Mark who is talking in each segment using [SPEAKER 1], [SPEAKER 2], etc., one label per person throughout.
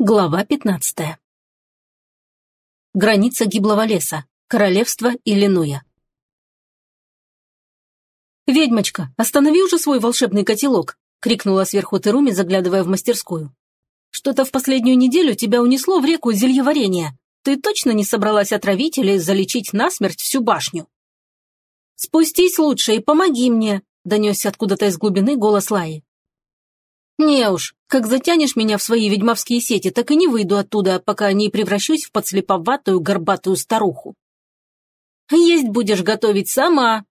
[SPEAKER 1] Глава 15. Граница гиблого леса. Королевство Иллинуя. «Ведьмочка, останови уже свой волшебный котелок!» — крикнула сверху Теруми, заглядывая в мастерскую. «Что-то в последнюю неделю тебя унесло в реку зельеварения. Ты точно не собралась отравить или залечить насмерть всю башню?» «Спустись лучше и помоги мне!» — донесся откуда-то из глубины голос Лаи. «Не уж, как затянешь меня в свои ведьмовские сети, так и не выйду оттуда, пока не превращусь в подслеповатую горбатую старуху. Есть будешь готовить сама.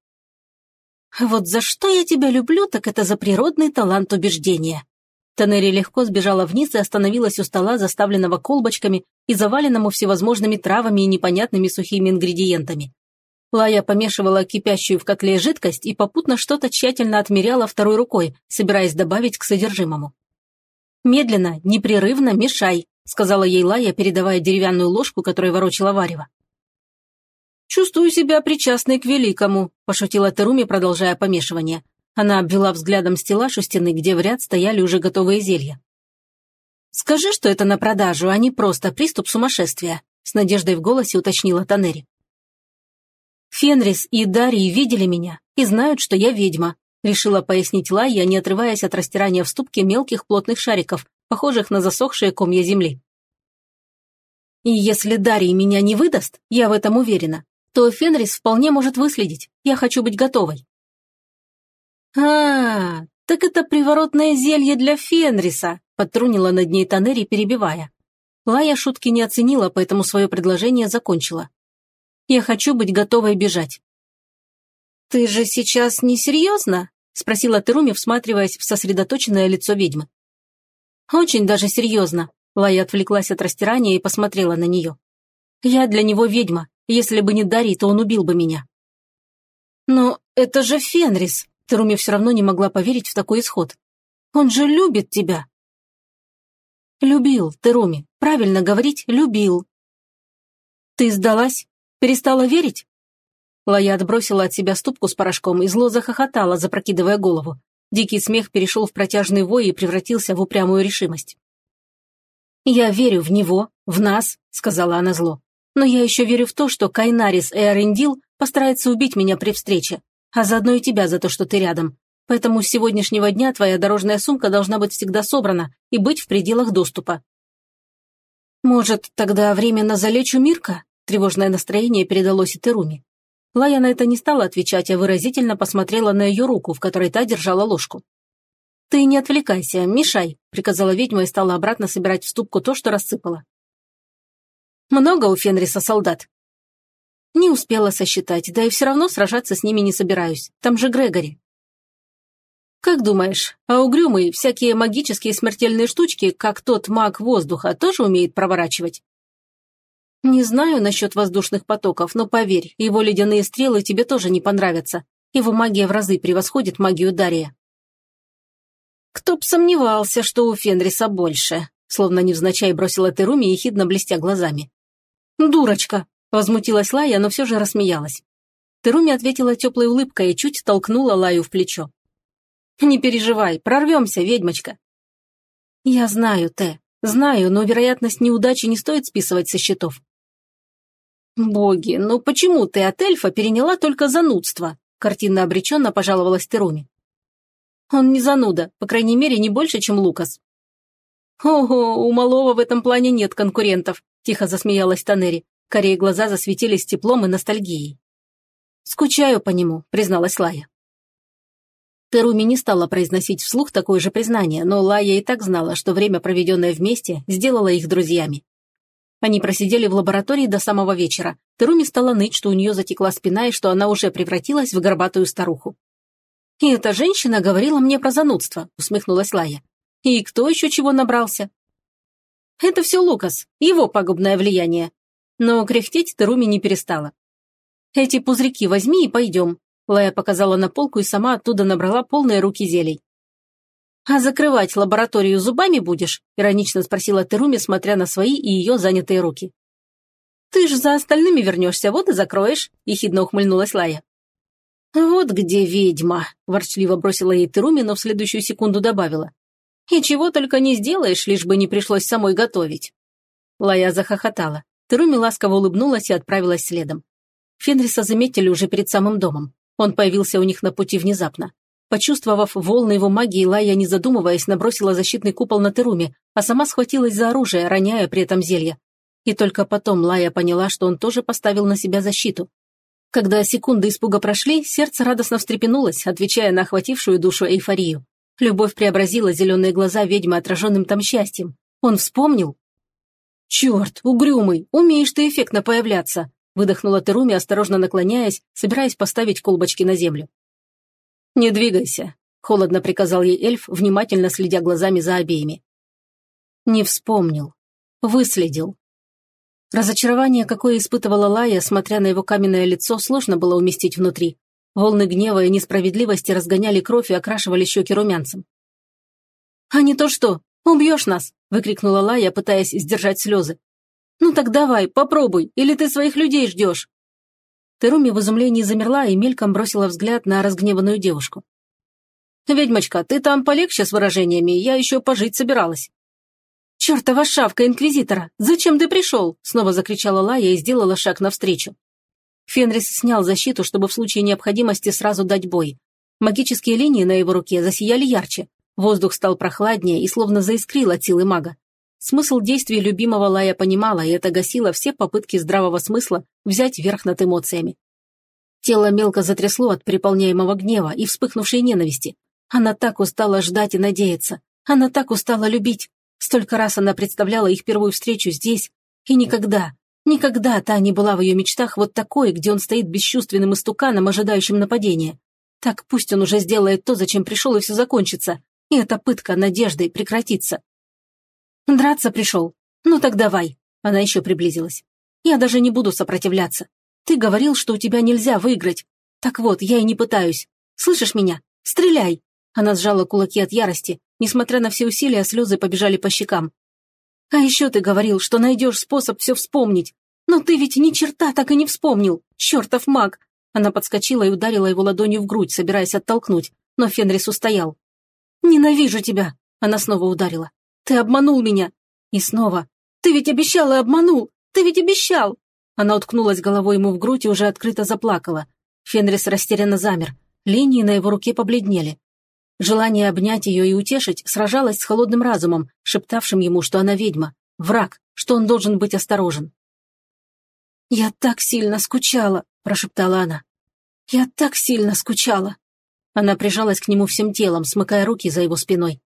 [SPEAKER 1] Вот за что я тебя люблю, так это за природный талант убеждения». Танери легко сбежала вниз и остановилась у стола, заставленного колбочками и заваленному всевозможными травами и непонятными сухими ингредиентами. Лая помешивала кипящую в котле жидкость и попутно что-то тщательно отмеряла второй рукой, собираясь добавить к содержимому. «Медленно, непрерывно мешай», — сказала ей Лая, передавая деревянную ложку, которой ворочала варево. «Чувствую себя причастной к великому», – пошутила Теруми, продолжая помешивание. Она обвела взглядом стеллаж у стены, где в ряд стояли уже готовые зелья. «Скажи, что это на продажу, а не просто приступ сумасшествия», – с надеждой в голосе уточнила Танери. «Фенрис и Дарий видели меня и знают, что я ведьма», решила пояснить Лайя, не отрываясь от растирания в ступке мелких плотных шариков, похожих на засохшие комья земли. «И если Дарий меня не выдаст, я в этом уверена, то Фенрис вполне может выследить. Я хочу быть готовой». А, так это приворотное зелье для Фенриса», подтрунила над ней Танери, перебивая. Лая шутки не оценила, поэтому свое предложение закончила. Я хочу быть готовой бежать». «Ты же сейчас не серьезно?» – спросила Теруми, всматриваясь в сосредоточенное лицо ведьмы. «Очень даже серьезно», – Лая отвлеклась от растирания и посмотрела на нее. «Я для него ведьма. Если бы не Дарий, то он убил бы меня». «Но это же Фенрис!» Теруми все равно не могла поверить в такой исход. «Он же любит тебя!» «Любил, Теруми. Правильно говорить, любил». «Ты сдалась?» Перестала верить?» Лая отбросила от себя ступку с порошком и зло захохотала, запрокидывая голову. Дикий смех перешел в протяжный вой и превратился в упрямую решимость. «Я верю в него, в нас», — сказала она зло. «Но я еще верю в то, что Кайнарис и Арендил постараются убить меня при встрече, а заодно и тебя за то, что ты рядом. Поэтому с сегодняшнего дня твоя дорожная сумка должна быть всегда собрана и быть в пределах доступа». «Может, тогда временно залечу Мирка?» Тревожное настроение передалось и Теруми. Лая на это не стала отвечать, а выразительно посмотрела на ее руку, в которой та держала ложку. «Ты не отвлекайся, мешай», — приказала ведьма и стала обратно собирать в ступку то, что рассыпала. «Много у Фенриса солдат?» «Не успела сосчитать, да и все равно сражаться с ними не собираюсь. Там же Грегори». «Как думаешь, а угрюмый всякие магические смертельные штучки, как тот маг воздуха, тоже умеет проворачивать?» «Не знаю насчет воздушных потоков, но поверь, его ледяные стрелы тебе тоже не понравятся. Его магия в разы превосходит магию Дария». «Кто б сомневался, что у Фенриса больше», словно невзначай бросила Теруми, ехидно блестя глазами. «Дурочка!» – возмутилась Лая, но все же рассмеялась. Теруми ответила теплой улыбкой и чуть толкнула Лаю в плечо. «Не переживай, прорвемся, ведьмочка». «Я знаю, Те, знаю, но вероятность неудачи не стоит списывать со счетов. «Боги, ну почему ты от эльфа переняла только занудство?» картинно обреченно пожаловалась Теруми. «Он не зануда, по крайней мере, не больше, чем Лукас». «Ого, у малого в этом плане нет конкурентов», тихо засмеялась Танери. Корее глаза засветились теплом и ностальгией. «Скучаю по нему», призналась Лая. Теруми не стала произносить вслух такое же признание, но Лая и так знала, что время, проведенное вместе, сделало их друзьями. Они просидели в лаборатории до самого вечера. Теруми стала ныть, что у нее затекла спина и что она уже превратилась в горбатую старуху. «И эта женщина говорила мне про занудство», — усмехнулась Лая. «И кто еще чего набрался?» «Это все Лукас, его пагубное влияние». Но кряхтеть Теруми не перестала. «Эти пузырьки возьми и пойдем», — Лая показала на полку и сама оттуда набрала полные руки зелий. «А закрывать лабораторию зубами будешь?» – иронично спросила Теруми, смотря на свои и ее занятые руки. «Ты ж за остальными вернешься, вот и закроешь», – ехидно ухмыльнулась Лая. «Вот где ведьма», – ворчливо бросила ей Теруми, но в следующую секунду добавила. И чего только не сделаешь, лишь бы не пришлось самой готовить. Лая захохотала. Теруми ласково улыбнулась и отправилась следом. Фенриса заметили уже перед самым домом. Он появился у них на пути внезапно. Почувствовав волны его магии, Лая, не задумываясь, набросила защитный купол на Теруми, а сама схватилась за оружие, роняя при этом зелье. И только потом Лая поняла, что он тоже поставил на себя защиту. Когда секунды испуга прошли, сердце радостно встрепенулось, отвечая на охватившую душу эйфорию. Любовь преобразила зеленые глаза ведьмы отраженным там счастьем. Он вспомнил. «Черт, угрюмый, умеешь ты эффектно появляться!» Выдохнула Теруми, осторожно наклоняясь, собираясь поставить колбочки на землю. «Не двигайся», — холодно приказал ей эльф, внимательно следя глазами за обеими. Не вспомнил. Выследил. Разочарование, какое испытывала Лая, смотря на его каменное лицо, сложно было уместить внутри. Волны гнева и несправедливости разгоняли кровь и окрашивали щеки румянцем. «А не то что! Убьешь нас!» – выкрикнула Лая, пытаясь сдержать слезы. «Ну так давай, попробуй, или ты своих людей ждешь?» Теруми в изумлении замерла и мельком бросила взгляд на разгневанную девушку. «Ведьмочка, ты там полегче с выражениями, я еще пожить собиралась». «Чертова шавка Инквизитора! Зачем ты пришел?» снова закричала Лая и сделала шаг навстречу. Фенрис снял защиту, чтобы в случае необходимости сразу дать бой. Магические линии на его руке засияли ярче. Воздух стал прохладнее и словно заискрил от силы мага. Смысл действий любимого Лая понимала, и это гасило все попытки здравого смысла взять верх над эмоциями. Тело мелко затрясло от переполняемого гнева и вспыхнувшей ненависти. Она так устала ждать и надеяться. Она так устала любить. Столько раз она представляла их первую встречу здесь. И никогда, никогда та не была в ее мечтах вот такой, где он стоит бесчувственным истуканом, ожидающим нападения. Так пусть он уже сделает то, зачем пришел, и все закончится. И эта пытка надеждой прекратится. «Драться пришел? Ну так давай!» Она еще приблизилась. «Я даже не буду сопротивляться. Ты говорил, что у тебя нельзя выиграть. Так вот, я и не пытаюсь. Слышишь меня? Стреляй!» Она сжала кулаки от ярости. Несмотря на все усилия, слезы побежали по щекам. «А еще ты говорил, что найдешь способ все вспомнить. Но ты ведь ни черта так и не вспомнил. Чертов маг!» Она подскочила и ударила его ладонью в грудь, собираясь оттолкнуть, но Фенрис устоял. «Ненавижу тебя!» Она снова ударила. Ты обманул меня!» И снова. «Ты ведь обещал и обманул! Ты ведь обещал!» Она уткнулась головой ему в грудь и уже открыто заплакала. Фенрис растерянно замер. Линии на его руке побледнели. Желание обнять ее и утешить сражалось с холодным разумом, шептавшим ему, что она ведьма, враг, что он должен быть осторожен. «Я так сильно скучала», – прошептала она. «Я так сильно скучала». Она прижалась к нему всем телом, смыкая руки за его спиной.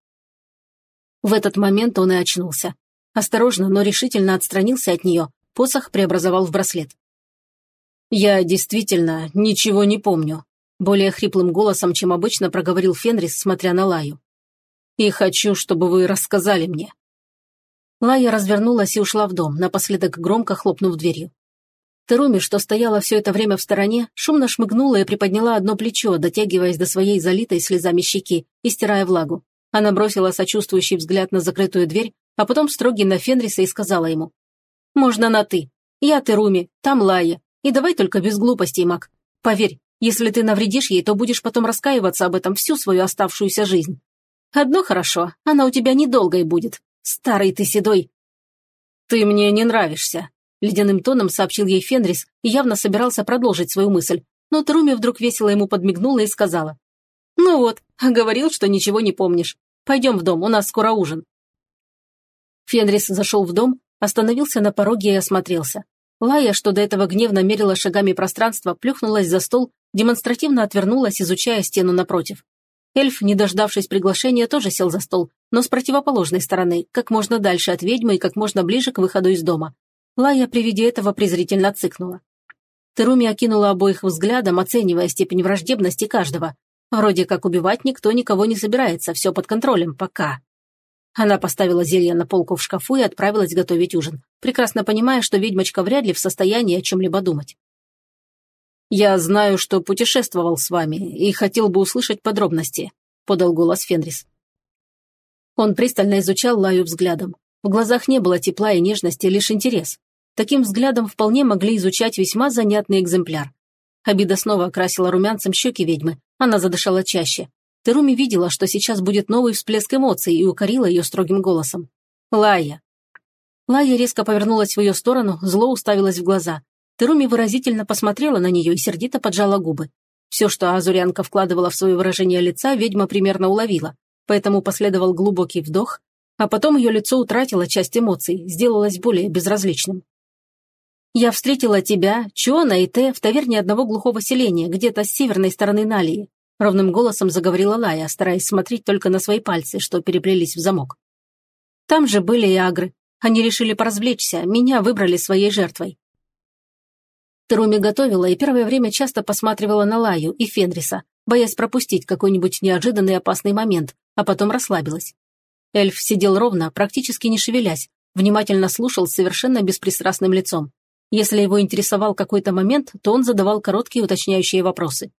[SPEAKER 1] В этот момент он и очнулся. Осторожно, но решительно отстранился от нее, посох преобразовал в браслет. «Я действительно ничего не помню», – более хриплым голосом, чем обычно проговорил Фенрис, смотря на Лаю. «И хочу, чтобы вы рассказали мне». Лая развернулась и ушла в дом, напоследок громко хлопнув дверью. Теруми, что стояла все это время в стороне, шумно шмыгнула и приподняла одно плечо, дотягиваясь до своей залитой слезами щеки и стирая влагу. Она бросила сочувствующий взгляд на закрытую дверь, а потом строгий на Фенриса и сказала ему. «Можно на «ты». Я Теруми, там Лая. И давай только без глупостей, Мак. Поверь, если ты навредишь ей, то будешь потом раскаиваться об этом всю свою оставшуюся жизнь. Одно хорошо, она у тебя недолгой будет. Старый ты седой». «Ты мне не нравишься», — ледяным тоном сообщил ей Фенрис и явно собирался продолжить свою мысль. Но Теруми вдруг весело ему подмигнула и сказала. «Ну вот, говорил, что ничего не помнишь. Пойдем в дом, у нас скоро ужин». Фенрис зашел в дом, остановился на пороге и осмотрелся. Лая, что до этого гневно мерила шагами пространство, плюхнулась за стол, демонстративно отвернулась, изучая стену напротив. Эльф, не дождавшись приглашения, тоже сел за стол, но с противоположной стороны, как можно дальше от ведьмы и как можно ближе к выходу из дома. Лая при виде этого презрительно цыкнула. Теруми окинула обоих взглядом, оценивая степень враждебности каждого, Вроде как убивать никто никого не собирается, все под контролем, пока. Она поставила зелье на полку в шкафу и отправилась готовить ужин, прекрасно понимая, что ведьмочка вряд ли в состоянии о чем-либо думать. «Я знаю, что путешествовал с вами и хотел бы услышать подробности», — подал голос Фенрис. Он пристально изучал Лаю взглядом. В глазах не было тепла и нежности, лишь интерес. Таким взглядом вполне могли изучать весьма занятный экземпляр. Обида снова окрасила румянцем щеки ведьмы, она задышала чаще. Теруми видела, что сейчас будет новый всплеск эмоций и укорила ее строгим голосом. «Лая!» Лая резко повернулась в ее сторону, зло уставилась в глаза. Теруми выразительно посмотрела на нее и сердито поджала губы. Все, что Азурянка вкладывала в свое выражение лица, ведьма примерно уловила, поэтому последовал глубокий вдох, а потом ее лицо утратило часть эмоций, сделалось более безразличным. «Я встретила тебя, Чона и Те в таверне одного глухого селения, где-то с северной стороны Налии», ровным голосом заговорила Лая, стараясь смотреть только на свои пальцы, что переплелись в замок. «Там же были и агры. Они решили поразвлечься, меня выбрали своей жертвой. Теруми готовила и первое время часто посматривала на Лаю и Фенриса, боясь пропустить какой-нибудь неожиданный опасный момент, а потом расслабилась. Эльф сидел ровно, практически не шевелясь, внимательно слушал с совершенно беспристрастным лицом. Если его интересовал какой-то момент, то он задавал короткие уточняющие вопросы.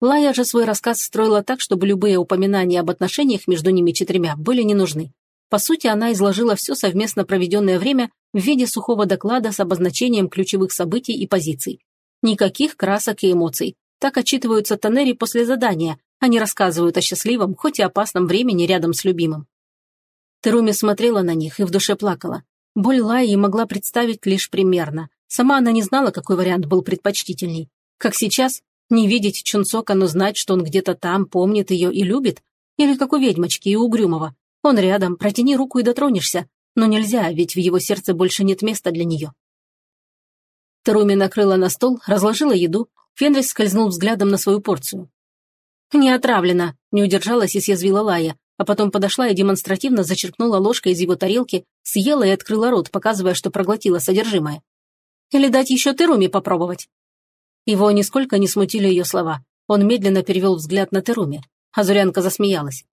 [SPEAKER 1] Лая же свой рассказ строила так, чтобы любые упоминания об отношениях между ними четырьмя были не нужны. По сути, она изложила все совместно проведенное время в виде сухого доклада с обозначением ключевых событий и позиций. Никаких красок и эмоций. Так отчитываются Танери после задания, они рассказывают о счастливом, хоть и опасном времени рядом с любимым. Теруми смотрела на них и в душе плакала. Боль Лаи могла представить лишь примерно. Сама она не знала, какой вариант был предпочтительней. Как сейчас, не видеть Чунцока, но знать, что он где-то там, помнит ее и любит? Или как у ведьмочки и Угрюмова. Он рядом, протяни руку и дотронешься, но нельзя, ведь в его сердце больше нет места для нее. Теруми накрыла на стол, разложила еду, Фенрис скользнул взглядом на свою порцию. «Не отравлено», – не удержалась и съязвила Лая, а потом подошла и демонстративно зачерпнула ложкой из его тарелки, съела и открыла рот, показывая, что проглотила содержимое. «Или дать еще Теруми попробовать?» Его нисколько не смутили ее слова. Он медленно перевел взгляд на Теруми. Азурянка засмеялась.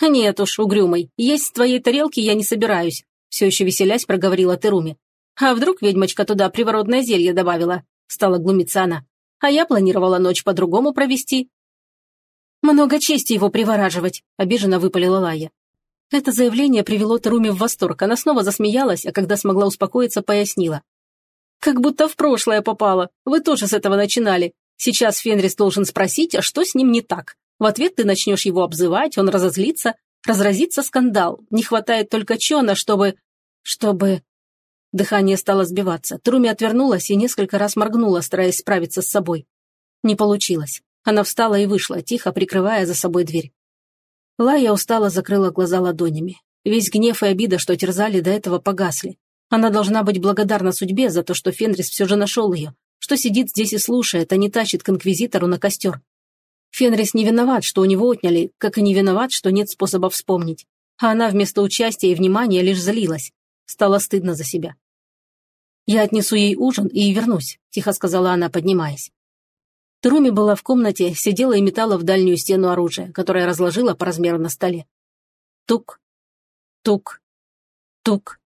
[SPEAKER 1] «Нет уж, угрюмый, есть с твоей тарелки я не собираюсь все еще веселясь проговорила Теруми. «А вдруг ведьмочка туда приворотное зелье добавила?» Стала глумиться она. «А я планировала ночь по-другому провести». «Много чести его привораживать», – обиженно выпалила Лая. Это заявление привело Теруми в восторг. Она снова засмеялась, а когда смогла успокоиться, пояснила. «Как будто в прошлое попало. Вы тоже с этого начинали. Сейчас Фенрис должен спросить, а что с ним не так? В ответ ты начнешь его обзывать, он разозлится, Разразится скандал. Не хватает только Чона, чтобы... Чтобы... Дыхание стало сбиваться. Труми отвернулась и несколько раз моргнула, стараясь справиться с собой. Не получилось. Она встала и вышла, тихо прикрывая за собой дверь. Лая устало закрыла глаза ладонями. Весь гнев и обида, что терзали до этого, погасли. Она должна быть благодарна судьбе за то, что Фенрис все же нашел ее, что сидит здесь и слушает, а не тащит к инквизитору на костер. Фенрис не виноват, что у него отняли, как и не виноват, что нет способа вспомнить. А она вместо участия и внимания лишь злилась. Стало стыдно за себя. «Я отнесу ей ужин и вернусь», – тихо сказала она, поднимаясь. Труми была в комнате, сидела и метала в дальнюю стену оружие, которое разложила по размеру на столе. Тук, тук, тук.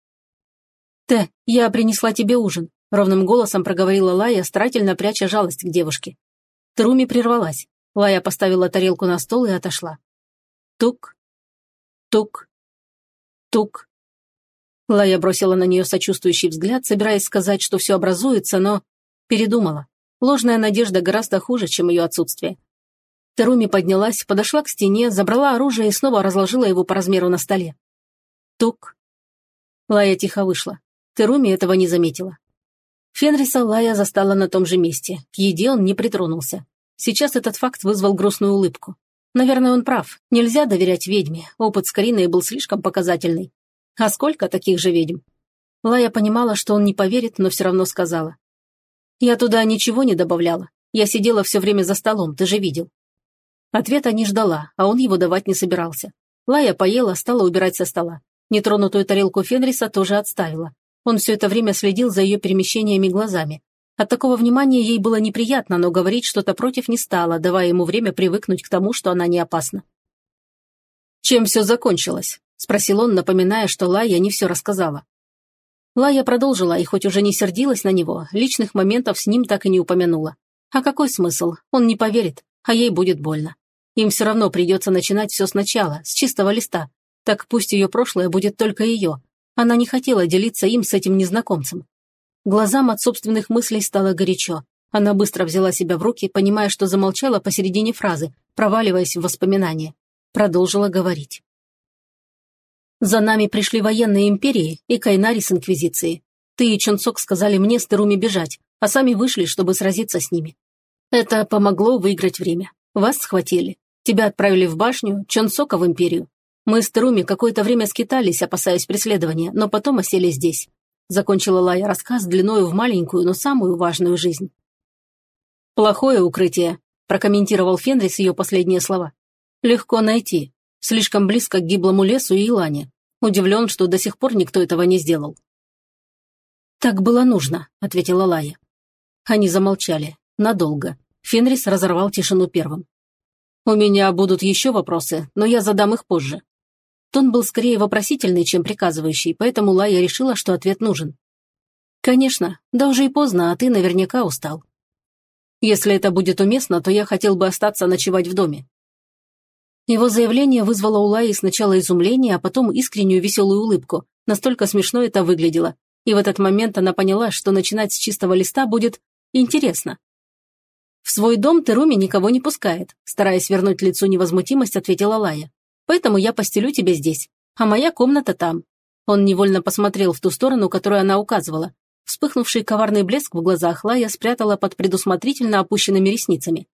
[SPEAKER 1] «Те, я принесла тебе ужин», – ровным голосом проговорила Лая, старательно пряча жалость к девушке. Труми прервалась. Лая поставила тарелку на стол и отошла. Тук, тук, тук. Лая бросила на нее сочувствующий взгляд, собираясь сказать, что все образуется, но передумала. Ложная надежда гораздо хуже, чем ее отсутствие. Теруми поднялась, подошла к стене, забрала оружие и снова разложила его по размеру на столе. Тук. Лая тихо вышла. Теруми этого не заметила. Фенриса Лая застала на том же месте. К еде он не притронулся. Сейчас этот факт вызвал грустную улыбку. Наверное, он прав. Нельзя доверять ведьме. Опыт с Кариной был слишком показательный. А сколько таких же ведьм? Лая понимала, что он не поверит, но все равно сказала. «Я туда ничего не добавляла. Я сидела все время за столом, ты же видел». Ответа не ждала, а он его давать не собирался. Лая поела, стала убирать со стола. Нетронутую тарелку Фенриса тоже отставила. Он все это время следил за ее перемещениями глазами, от такого внимания ей было неприятно, но говорить что-то против не стала, давая ему время привыкнуть к тому, что она не опасна. «Чем все закончилось?» – спросил он, напоминая, что Лая не все рассказала. Лая продолжила и хоть уже не сердилась на него, личных моментов с ним так и не упомянула. А какой смысл? Он не поверит, а ей будет больно. Им все равно придется начинать все сначала, с чистого листа. Так пусть ее прошлое будет только ее. Она не хотела делиться им с этим незнакомцем. Глазам от собственных мыслей стало горячо. Она быстро взяла себя в руки, понимая, что замолчала посередине фразы, проваливаясь в воспоминания. Продолжила говорить. «За нами пришли военные империи и Кайнари с Инквизицией. Ты и Чунцок сказали мне с Теруми бежать, а сами вышли, чтобы сразиться с ними. Это помогло выиграть время. Вас схватили. Тебя отправили в башню, Чонсока в империю. Мы с Теруми какое-то время скитались, опасаясь преследования, но потом осели здесь. Закончила Лая рассказ длиною в маленькую, но самую важную жизнь. «Плохое укрытие», – прокомментировал Фенрис ее последние слова. «Легко найти. Слишком близко к гиблому лесу и Илане. Удивлен, что до сих пор никто этого не сделал». «Так было нужно», – ответила Лая. Они замолчали. Надолго. Фенрис разорвал тишину первым. «У меня будут еще вопросы, но я задам их позже». Тон был скорее вопросительный, чем приказывающий, поэтому Лая решила, что ответ нужен. «Конечно, да уже и поздно, а ты наверняка устал. Если это будет уместно, то я хотел бы остаться ночевать в доме». Его заявление вызвало у Лаи сначала изумление, а потом искреннюю веселую улыбку. Настолько смешно это выглядело. И в этот момент она поняла, что начинать с чистого листа будет интересно. «В свой дом Теруми никого не пускает», стараясь вернуть лицу невозмутимость, ответила Лая. «Поэтому я постелю тебе здесь, а моя комната там». Он невольно посмотрел в ту сторону, которую она указывала. Вспыхнувший коварный блеск в глазах Лая спрятала под предусмотрительно опущенными ресницами.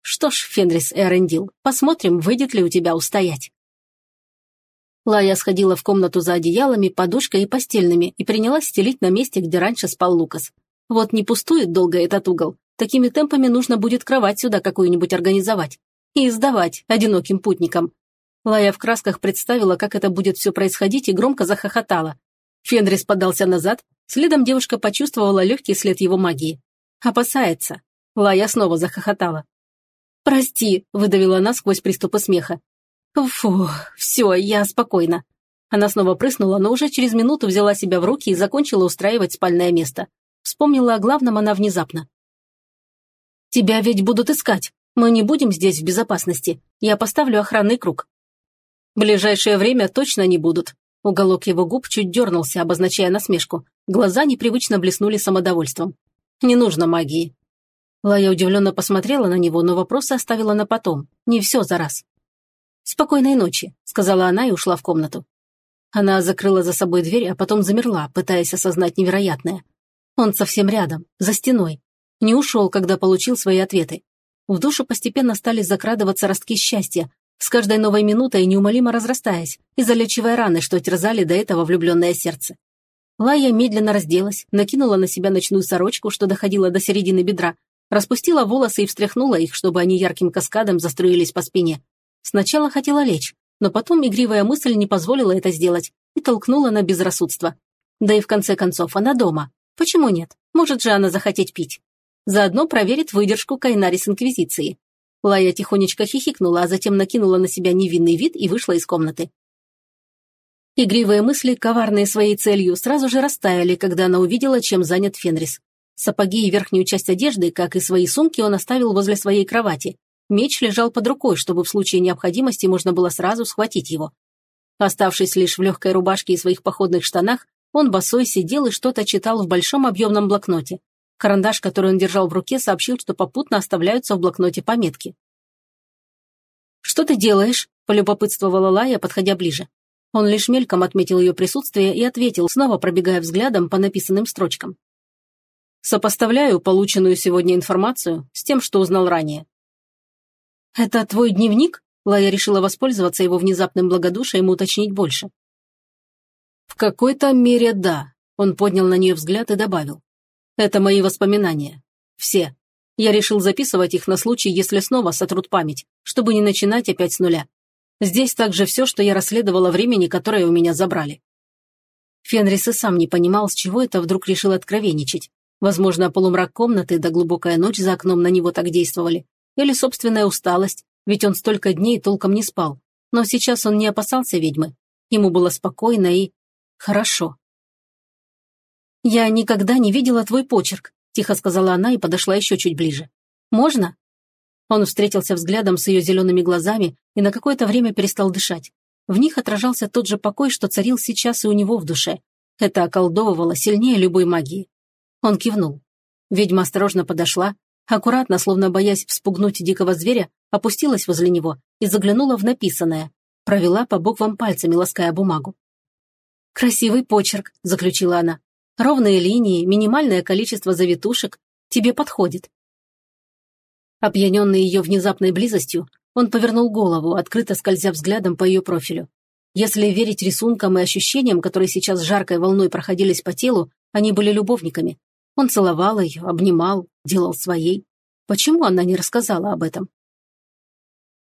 [SPEAKER 1] «Что ж, Фенрис Эрендил, посмотрим, выйдет ли у тебя устоять». Лая сходила в комнату за одеялами, подушкой и постельными и принялась стелить на месте, где раньше спал Лукас. Вот не пустует долго этот угол. Такими темпами нужно будет кровать сюда какую-нибудь организовать. И сдавать одиноким путникам. Лая в красках представила, как это будет все происходить, и громко захохотала. Фенрис подался назад, следом девушка почувствовала легкий след его магии. Опасается. Лая снова захохотала. «Прости», — выдавила она сквозь приступы смеха. «Фу, все, я спокойна». Она снова прыснула, но уже через минуту взяла себя в руки и закончила устраивать спальное место. Вспомнила о главном она внезапно. «Тебя ведь будут искать. Мы не будем здесь в безопасности. Я поставлю охранный круг». «Ближайшее время точно не будут». Уголок его губ чуть дернулся, обозначая насмешку. Глаза непривычно блеснули самодовольством. «Не нужно магии». Лая удивленно посмотрела на него, но вопросы оставила на потом. Не все за раз. «Спокойной ночи», — сказала она и ушла в комнату. Она закрыла за собой дверь, а потом замерла, пытаясь осознать невероятное. Он совсем рядом, за стеной. Не ушел, когда получил свои ответы. В душу постепенно стали закрадываться ростки счастья, с каждой новой минутой неумолимо разрастаясь и залечивая раны, что терзали до этого влюбленное сердце. Лая медленно разделась, накинула на себя ночную сорочку, что доходила до середины бедра, распустила волосы и встряхнула их, чтобы они ярким каскадом заструились по спине. Сначала хотела лечь, но потом игривая мысль не позволила это сделать и толкнула на безрассудство. Да и в конце концов она дома, Почему нет? Может же она захотеть пить. Заодно проверит выдержку Кайнари Инквизиции. Лая тихонечко хихикнула, а затем накинула на себя невинный вид и вышла из комнаты. Игривые мысли, коварные своей целью, сразу же растаяли, когда она увидела, чем занят Фенрис. Сапоги и верхнюю часть одежды, как и свои сумки, он оставил возле своей кровати. Меч лежал под рукой, чтобы в случае необходимости можно было сразу схватить его. Оставшись лишь в легкой рубашке и своих походных штанах, он босой сидел и что-то читал в большом объемном блокноте. Карандаш, который он держал в руке, сообщил, что попутно оставляются в блокноте пометки. «Что ты делаешь?» – полюбопытствовала Лая, подходя ближе. Он лишь мельком отметил ее присутствие и ответил, снова пробегая взглядом по написанным строчкам. «Сопоставляю полученную сегодня информацию с тем, что узнал ранее». «Это твой дневник?» Лая решила воспользоваться его внезапным благодушием и уточнить больше. «В какой-то мере да», – он поднял на нее взгляд и добавил. «Это мои воспоминания. Все. Я решил записывать их на случай, если снова сотрут память, чтобы не начинать опять с нуля. Здесь также все, что я расследовала времени, которое у меня забрали». Фенрис и сам не понимал, с чего это вдруг решил откровенничать. Возможно, полумрак комнаты да глубокая ночь за окном на него так действовали. Или собственная усталость, ведь он столько дней толком не спал. Но сейчас он не опасался ведьмы. Ему было спокойно и Хорошо. «Я никогда не видела твой почерк», – тихо сказала она и подошла еще чуть ближе. «Можно?» Он встретился взглядом с ее зелеными глазами и на какое-то время перестал дышать. В них отражался тот же покой, что царил сейчас и у него в душе. Это околдовывало сильнее любой магии. Он кивнул. Ведьма осторожно подошла, аккуратно, словно боясь вспугнуть дикого зверя, опустилась возле него и заглянула в написанное, провела по буквам пальцами, лаская бумагу. «Красивый почерк», — заключила она. «Ровные линии, минимальное количество завитушек. Тебе подходит». Опьяненный ее внезапной близостью, он повернул голову, открыто скользя взглядом по ее профилю. Если верить рисункам и ощущениям, которые сейчас жаркой волной проходились по телу, они были любовниками. Он целовал ее, обнимал, делал своей. Почему она не рассказала об этом?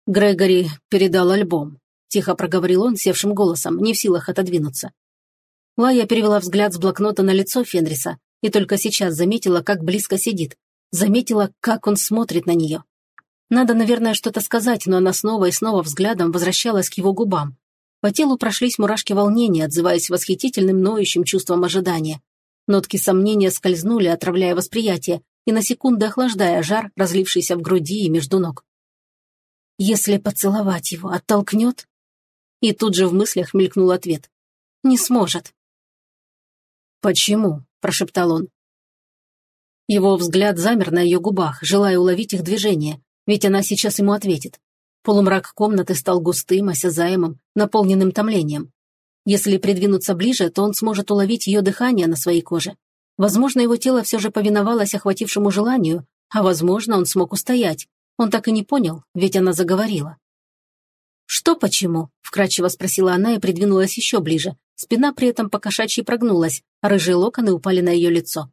[SPEAKER 1] Грегори передал альбом. Тихо проговорил он севшим голосом, не в силах отодвинуться. Лая перевела взгляд с блокнота на лицо Фенриса и только сейчас заметила, как близко сидит. Заметила, как он смотрит на нее. Надо, наверное, что-то сказать, но она снова и снова взглядом возвращалась к его губам, по телу прошлись мурашки волнения, отзываясь восхитительным ноющим чувством ожидания. Нотки сомнения скользнули, отравляя восприятие и на секунду охлаждая жар, разлившийся в груди и между ног. «Если поцеловать его, оттолкнет?» И тут же в мыслях мелькнул ответ. «Не сможет». «Почему?» – прошептал он. Его взгляд замер на ее губах, желая уловить их движение, ведь она сейчас ему ответит. Полумрак комнаты стал густым, осязаемым, наполненным томлением. Если придвинуться ближе, то он сможет уловить ее дыхание на своей коже. Возможно, его тело все же повиновалось охватившему желанию, а возможно, он смог устоять. Он так и не понял, ведь она заговорила. «Что почему?» – вкратчиво спросила она и придвинулась еще ближе. Спина при этом покошачьи прогнулась, а рыжие локоны упали на ее лицо.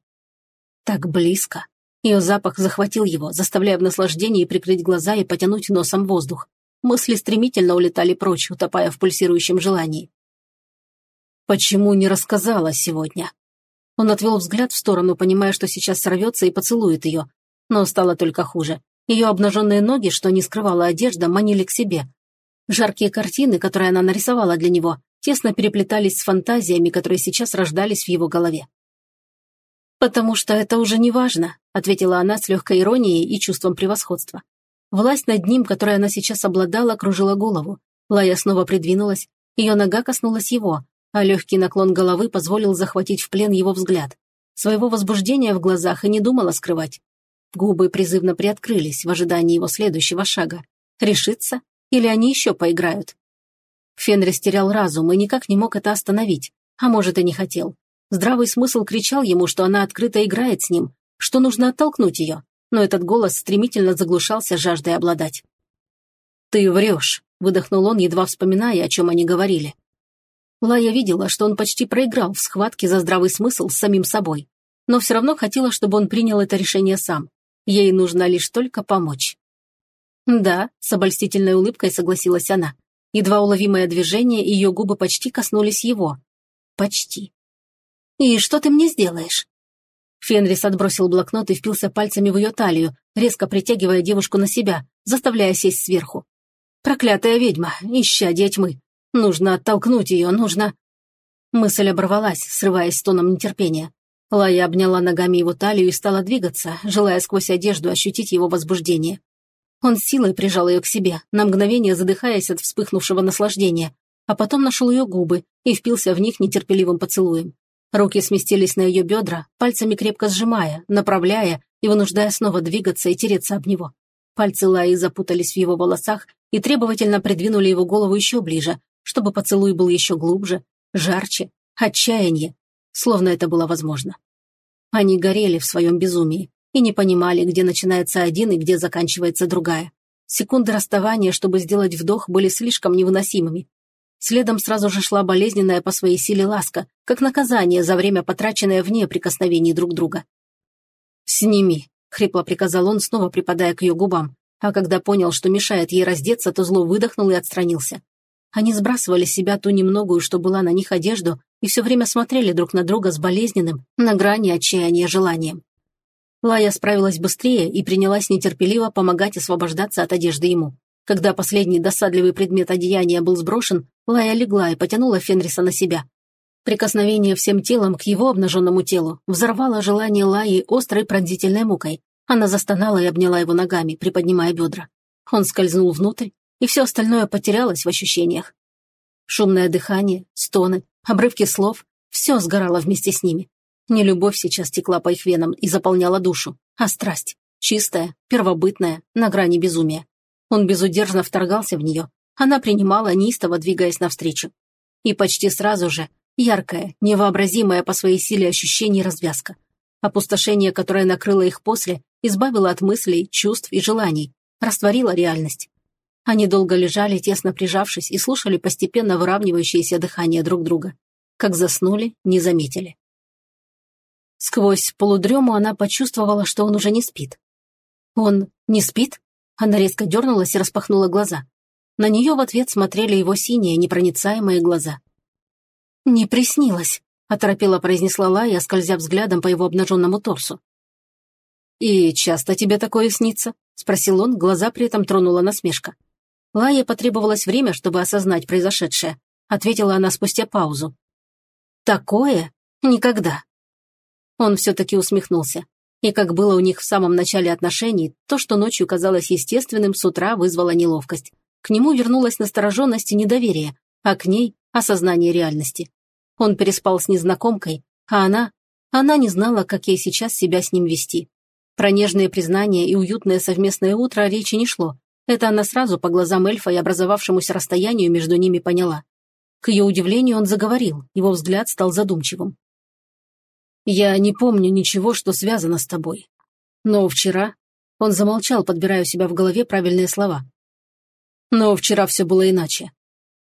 [SPEAKER 1] Так близко. Ее запах захватил его, заставляя в наслаждении прикрыть глаза и потянуть носом воздух. Мысли стремительно улетали прочь, утопая в пульсирующем желании. «Почему не рассказала сегодня?» Он отвел взгляд в сторону, понимая, что сейчас сорвется и поцелует ее. Но стало только хуже. Ее обнаженные ноги, что не скрывала одежда, манили к себе. Жаркие картины, которые она нарисовала для него, тесно переплетались с фантазиями, которые сейчас рождались в его голове. «Потому что это уже не важно», — ответила она с легкой иронией и чувством превосходства. Власть над ним, которой она сейчас обладала, кружила голову. Лая снова придвинулась, ее нога коснулась его, а легкий наклон головы позволил захватить в плен его взгляд. Своего возбуждения в глазах и не думала скрывать. Губы призывно приоткрылись в ожидании его следующего шага. Решиться? Или они еще поиграют? Фенрис терял разум и никак не мог это остановить, а может и не хотел. Здравый смысл кричал ему, что она открыто играет с ним, что нужно оттолкнуть ее, но этот голос стремительно заглушался жаждой обладать. «Ты врешь», — выдохнул он, едва вспоминая, о чем они говорили. Лая видела, что он почти проиграл в схватке за здравый смысл с самим собой, но все равно хотела, чтобы он принял это решение сам. Ей нужно лишь только помочь. «Да», — с обольстительной улыбкой согласилась она. Едва уловимое движение, и ее губы почти коснулись его. Почти. «И что ты мне сделаешь?» Фенрис отбросил блокнот и впился пальцами в ее талию, резко притягивая девушку на себя, заставляя сесть сверху. «Проклятая ведьма, исчадие тьмы. Нужно оттолкнуть ее, нужно...» Мысль оборвалась, срываясь с тоном нетерпения. Лая обняла ногами его талию и стала двигаться, желая сквозь одежду ощутить его возбуждение. Он силой прижал ее к себе, на мгновение задыхаясь от вспыхнувшего наслаждения, а потом нашел ее губы и впился в них нетерпеливым поцелуем. Руки сместились на ее бедра, пальцами крепко сжимая, направляя и вынуждая снова двигаться и тереться об него. Пальцы Лаи запутались в его волосах и требовательно придвинули его голову еще ближе, чтобы поцелуй был еще глубже, жарче, отчаяние, словно это было возможно. Они горели в своем безумии и не понимали, где начинается один и где заканчивается другая. Секунды расставания, чтобы сделать вдох, были слишком невыносимыми, Следом сразу же шла болезненная по своей силе ласка, как наказание за время, потраченное вне прикосновений друг друга. «Сними», — хрипло приказал он, снова припадая к ее губам, а когда понял, что мешает ей раздеться, то зло выдохнул и отстранился. Они сбрасывали с себя ту немногую, что была на них одежду, и все время смотрели друг на друга с болезненным, на грани отчаяния желанием. Лая справилась быстрее и принялась нетерпеливо помогать освобождаться от одежды ему. Когда последний досадливый предмет одеяния был сброшен, Лая легла и потянула Фенриса на себя. Прикосновение всем телом к его обнаженному телу взорвало желание Лаи острой пронзительной мукой. Она застонала и обняла его ногами, приподнимая бедра. Он скользнул внутрь, и все остальное потерялось в ощущениях. Шумное дыхание, стоны, обрывки слов – все сгорало вместе с ними. Не любовь сейчас текла по их венам и заполняла душу, а страсть. Чистая, первобытная, на грани безумия. Он безудержно вторгался в нее. Она принимала, неистово двигаясь навстречу. И почти сразу же яркая, невообразимая по своей силе ощущение развязка. Опустошение, которое накрыло их после, избавило от мыслей, чувств и желаний, растворило реальность. Они долго лежали, тесно прижавшись, и слушали постепенно выравнивающееся дыхание друг друга. Как заснули, не заметили. Сквозь полудрему она почувствовала, что он уже не спит. «Он не спит?» Она резко дернулась и распахнула глаза. На нее в ответ смотрели его синие, непроницаемые глаза. «Не приснилось», — оторопела произнесла Лая, скользя взглядом по его обнаженному торсу. «И часто тебе такое снится?» — спросил он, глаза при этом тронула насмешка. Лае потребовалось время, чтобы осознать произошедшее. Ответила она спустя паузу. «Такое? Никогда. Он все-таки усмехнулся. И как было у них в самом начале отношений, то, что ночью казалось естественным, с утра вызвало неловкость. К нему вернулась настороженность и недоверие, а к ней – осознание реальности. Он переспал с незнакомкой, а она... Она не знала, как ей сейчас себя с ним вести. Про нежные признания и уютное совместное утро речи не шло. Это она сразу по глазам эльфа и образовавшемуся расстоянию между ними поняла. К ее удивлению он заговорил, его взгляд стал задумчивым. Я не помню ничего, что связано с тобой. Но вчера...» Он замолчал, подбирая у себя в голове правильные слова. «Но вчера все было иначе.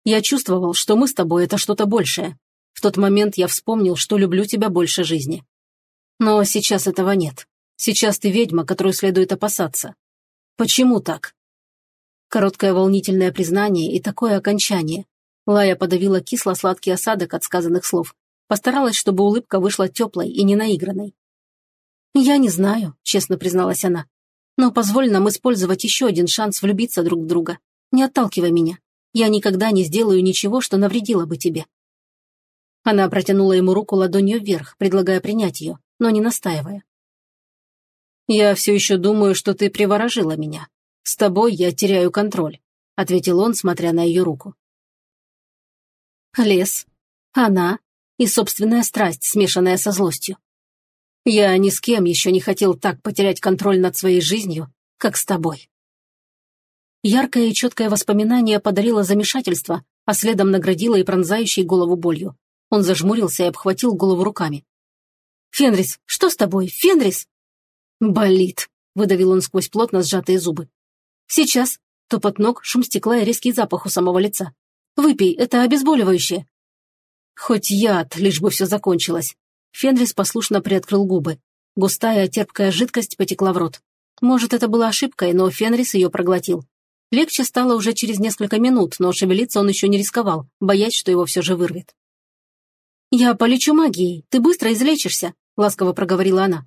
[SPEAKER 1] Я чувствовал, что мы с тобой — это что-то большее. В тот момент я вспомнил, что люблю тебя больше жизни. Но сейчас этого нет. Сейчас ты ведьма, которую следует опасаться. Почему так?» Короткое волнительное признание и такое окончание. Лая подавила кисло-сладкий осадок от сказанных слов. Постаралась, чтобы улыбка вышла теплой и не наигранной. «Я не знаю», — честно призналась она. «Но позволь нам использовать еще один шанс влюбиться друг в друга. Не отталкивай меня. Я никогда не сделаю ничего, что навредило бы тебе». Она протянула ему руку ладонью вверх, предлагая принять ее, но не настаивая. «Я все еще думаю, что ты приворожила меня. С тобой я теряю контроль», — ответил он, смотря на ее руку. Лес. Она и собственная страсть, смешанная со злостью. Я ни с кем еще не хотел так потерять контроль над своей жизнью, как с тобой. Яркое и четкое воспоминание подарило замешательство, а следом наградило и пронзающей голову болью. Он зажмурился и обхватил голову руками. «Фенрис, что с тобой? Фенрис?» «Болит», — выдавил он сквозь плотно сжатые зубы. «Сейчас». Топот ног, шум стекла и резкий запах у самого лица. «Выпей, это обезболивающее». Хоть яд, лишь бы все закончилось. Фенрис послушно приоткрыл губы. Густая, терпкая жидкость потекла в рот. Может, это была ошибкой, но Фенрис ее проглотил. Легче стало уже через несколько минут, но шевелиться он еще не рисковал, боясь, что его все же вырвет. «Я полечу магией, ты быстро излечишься», — ласково проговорила она.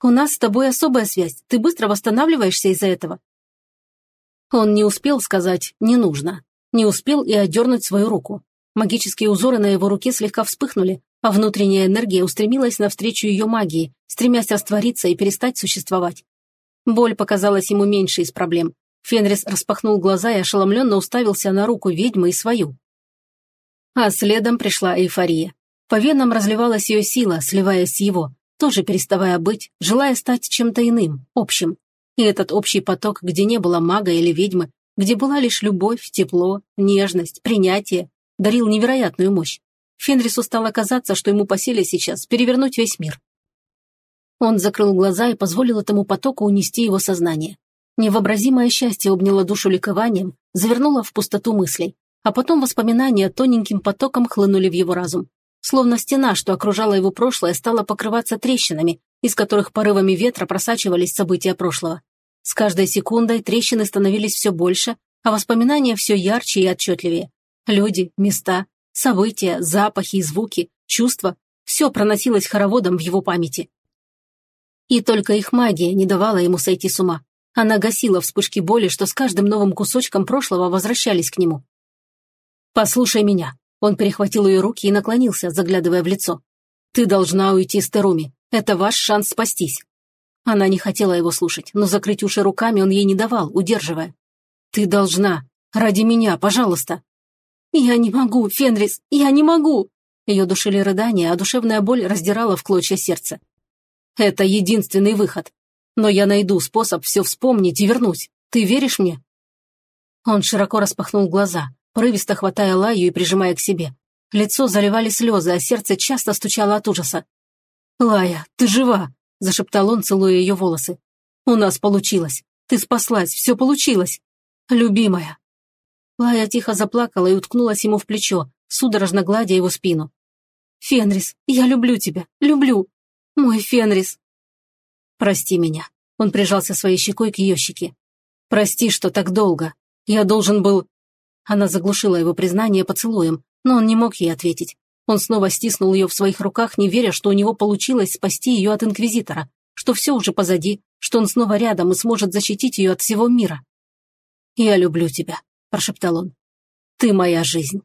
[SPEAKER 1] «У нас с тобой особая связь, ты быстро восстанавливаешься из-за этого». Он не успел сказать «не нужно», не успел и отдернуть свою руку. Магические узоры на его руке слегка вспыхнули, а внутренняя энергия устремилась навстречу ее магии, стремясь раствориться и перестать существовать. Боль показалась ему меньше из проблем. Фенрис распахнул глаза и ошеломленно уставился на руку ведьмы и свою. А следом пришла эйфория. По венам разливалась ее сила, сливаясь с его, тоже переставая быть, желая стать чем-то иным, общим. И этот общий поток, где не было мага или ведьмы, где была лишь любовь, тепло, нежность, принятие, дарил невероятную мощь. Фенрису стало казаться, что ему по силе сейчас перевернуть весь мир. Он закрыл глаза и позволил этому потоку унести его сознание. Невообразимое счастье обняло душу ликованием, завернуло в пустоту мыслей, а потом воспоминания тоненьким потоком хлынули в его разум. Словно стена, что окружала его прошлое, стала покрываться трещинами, из которых порывами ветра просачивались события прошлого. С каждой секундой трещины становились все больше, а воспоминания все ярче и отчетливее. Люди, места, события, запахи и звуки, чувства – все проносилось хороводом в его памяти. И только их магия не давала ему сойти с ума. Она гасила вспышки боли, что с каждым новым кусочком прошлого возвращались к нему. «Послушай меня». Он перехватил ее руки и наклонился, заглядывая в лицо. «Ты должна уйти с Теруми. Это ваш шанс спастись». Она не хотела его слушать, но закрыть уши руками он ей не давал, удерживая. «Ты должна. Ради меня, пожалуйста». «Я не могу, Фенрис, я не могу!» Ее душили рыдания, а душевная боль раздирала в клочья сердце. «Это единственный выход. Но я найду способ все вспомнить и вернуть. Ты веришь мне?» Он широко распахнул глаза, порывисто хватая Лаю и прижимая к себе. Лицо заливали слезы, а сердце часто стучало от ужаса. «Лая, ты жива!» – зашептал он, целуя ее волосы. «У нас получилось. Ты спаслась, все получилось. Любимая!» Лая тихо заплакала и уткнулась ему в плечо, судорожно гладя его спину. «Фенрис, я люблю тебя, люблю! Мой Фенрис!» «Прости меня», — он прижался своей щекой к ее щеке. «Прости, что так долго. Я должен был...» Она заглушила его признание поцелуем, но он не мог ей ответить. Он снова стиснул ее в своих руках, не веря, что у него получилось спасти ее от Инквизитора, что все уже позади, что он снова рядом и сможет защитить ее от всего мира. «Я люблю тебя», – прошептал он. «Ты моя жизнь».